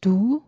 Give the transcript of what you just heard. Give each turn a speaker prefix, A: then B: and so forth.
A: du?